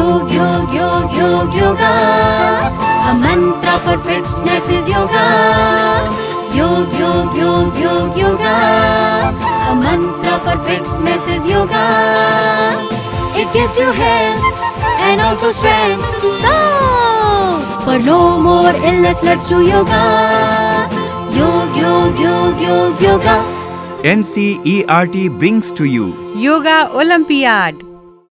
Yog, yog, yog, yog, yoga. A mantra for fitness is yoga. Yog, yog, yog, yog, yoga. A mantra for fitness is yoga. It gives you health and also strength. So, for no more illness, let's do yoga. Yog, yog, yog, yog, yoga. NCERT brings to you Yoga Olympiad